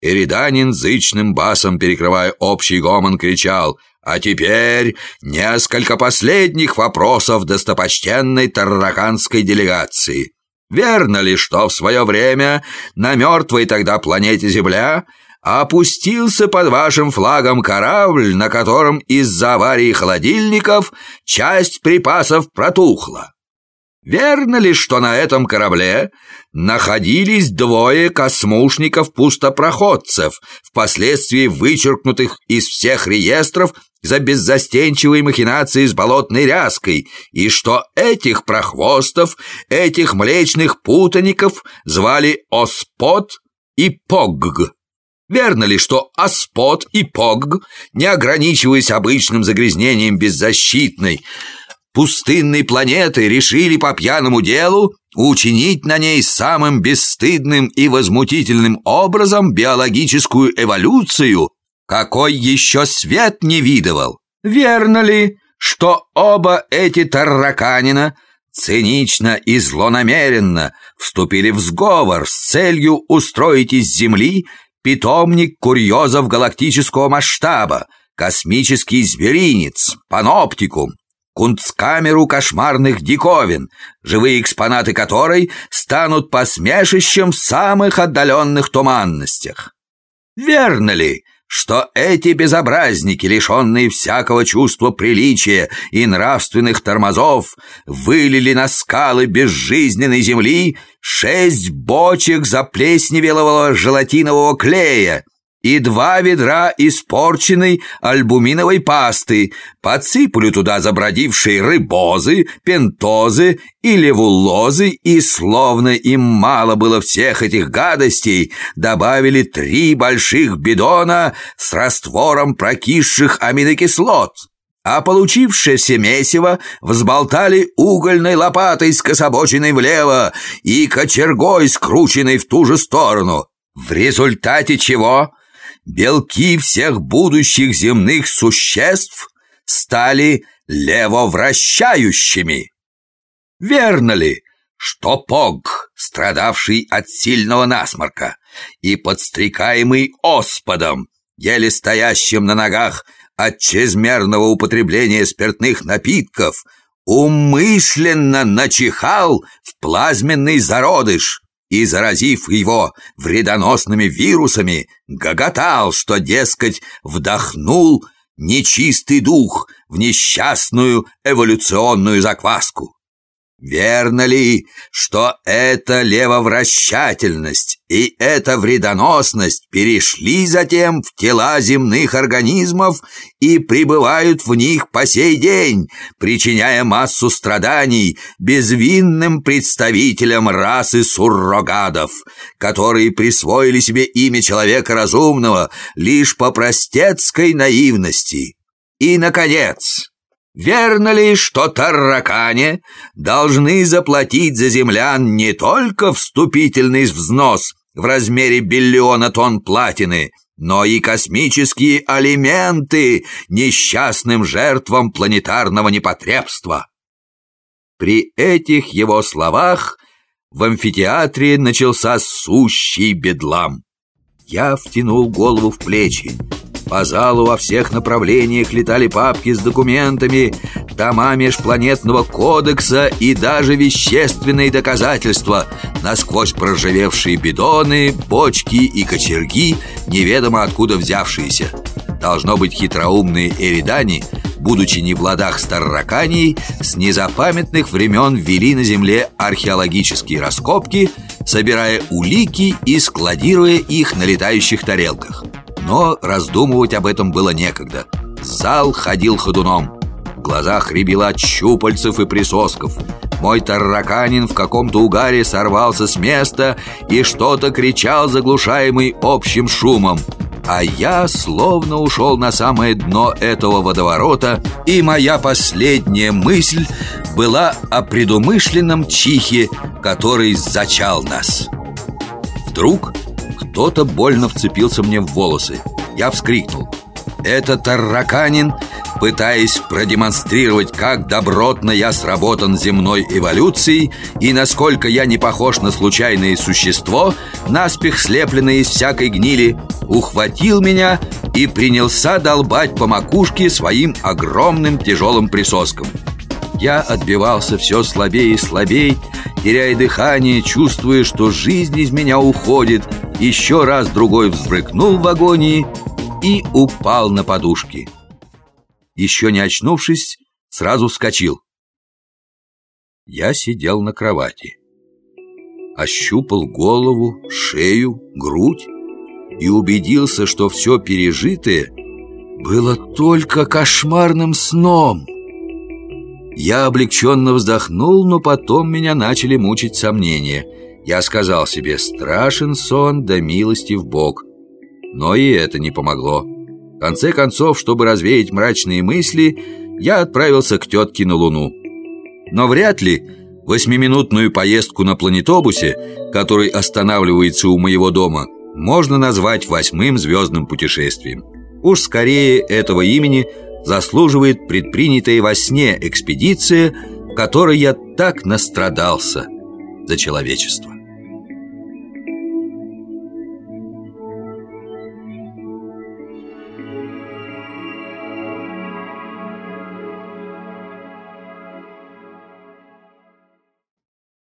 Ириданин зычным басом, перекрывая общий гомон, кричал «А теперь несколько последних вопросов достопочтенной тарраканской делегации. Верно ли, что в свое время на мертвой тогда планете Земля опустился под вашим флагом корабль, на котором из-за аварии холодильников часть припасов протухла? Верно ли, что на этом корабле находились двое космушников-пустопроходцев, впоследствии вычеркнутых из всех реестров за беззастенчивые махинации с болотной ряской, и что этих прохвостов, этих млечных путаников звали Оспот и Погг? Верно ли, что Оспот и Погг, не ограничиваясь обычным загрязнением беззащитной, пустынной планеты решили по пьяному делу учинить на ней самым бесстыдным и возмутительным образом биологическую эволюцию, какой еще свет не видывал. Верно ли, что оба эти тарраканина цинично и злонамеренно вступили в сговор с целью устроить из Земли питомник курьезов галактического масштаба, космический зверинец, паноптикум, кунсткамеру кошмарных диковин, живые экспонаты которой станут посмешищем в самых отдаленных туманностях. Верно ли, что эти безобразники, лишенные всякого чувства приличия и нравственных тормозов, вылили на скалы безжизненной земли шесть бочек заплесневелого желатинового клея, и два ведра испорченной альбуминовой пасты. Подсыплю туда забродившие рыбозы, пентозы и левулозы, и, словно им мало было всех этих гадостей, добавили три больших бидона с раствором прокисших аминокислот а получившееся месиво взболтали угольной лопатой, скособоченной влево, и кочергой, скрученной в ту же сторону. В результате чего белки всех будущих земных существ стали левовращающими. Верно ли, что Пог, страдавший от сильного насморка и подстрекаемый оспадом, еле стоящим на ногах от чрезмерного употребления спиртных напитков, умышленно начихал в плазменный зародыш, и, заразив его вредоносными вирусами, гоготал, что, дескать, вдохнул нечистый дух в несчастную эволюционную закваску. Верно ли, что эта левовращательность и эта вредоносность перешли затем в тела земных организмов и пребывают в них по сей день, причиняя массу страданий безвинным представителям расы суррогадов, которые присвоили себе имя человека разумного лишь по простецкой наивности? И, наконец... Верно ли, что тарракане должны заплатить за землян не только вступительный взнос в размере биллиона тонн платины, но и космические алименты несчастным жертвам планетарного непотребства? При этих его словах в амфитеатре начался сущий бедлам. Я втянул голову в плечи. По залу во всех направлениях летали папки с документами, тома межпланетного кодекса и даже вещественные доказательства, насквозь проржавевшие бидоны, бочки и кочерги, неведомо откуда взявшиеся. Должно быть, хитроумные эридани, будучи не в ладах с с незапамятных времен ввели на Земле археологические раскопки, собирая улики и складируя их на летающих тарелках. Но раздумывать об этом было некогда. Зал ходил ходуном. В глазах рябило от щупальцев и присосков. Мой тарраканин в каком-то угаре сорвался с места И что-то кричал, заглушаемый общим шумом. А я словно ушел на самое дно этого водоворота, и моя последняя мысль была о предумышленном чихе, который зачал нас. Вдруг кто-то больно вцепился мне в волосы. Я вскрикнул. этот тараканин, пытаясь продемонстрировать, как добротно я сработан земной эволюцией и насколько я не похож на случайное существо, наспех слепленное из всякой гнили, ухватил меня и принялся долбать по макушке своим огромным тяжелым присоском. Я отбивался все слабее и слабее, теряя дыхание, чувствуя, что жизнь из меня уходит. Еще раз другой взбрыкнул в агонии и упал на подушки. Еще не очнувшись, сразу вскочил. Я сидел на кровати. Ощупал голову, шею, грудь и убедился, что все пережитое было только кошмарным сном. Я облегченно вздохнул, но потом меня начали мучить сомнения. Я сказал себе «страшен сон, да милости в Бог». Но и это не помогло. В конце концов, чтобы развеять мрачные мысли, я отправился к тетке на Луну. Но вряд ли восьмиминутную поездку на планетобусе, который останавливается у моего дома, можно назвать восьмым звездным путешествием. Уж скорее этого имени – заслуживает предпринятая во сне экспедиция, которой я так настрадался за человечество.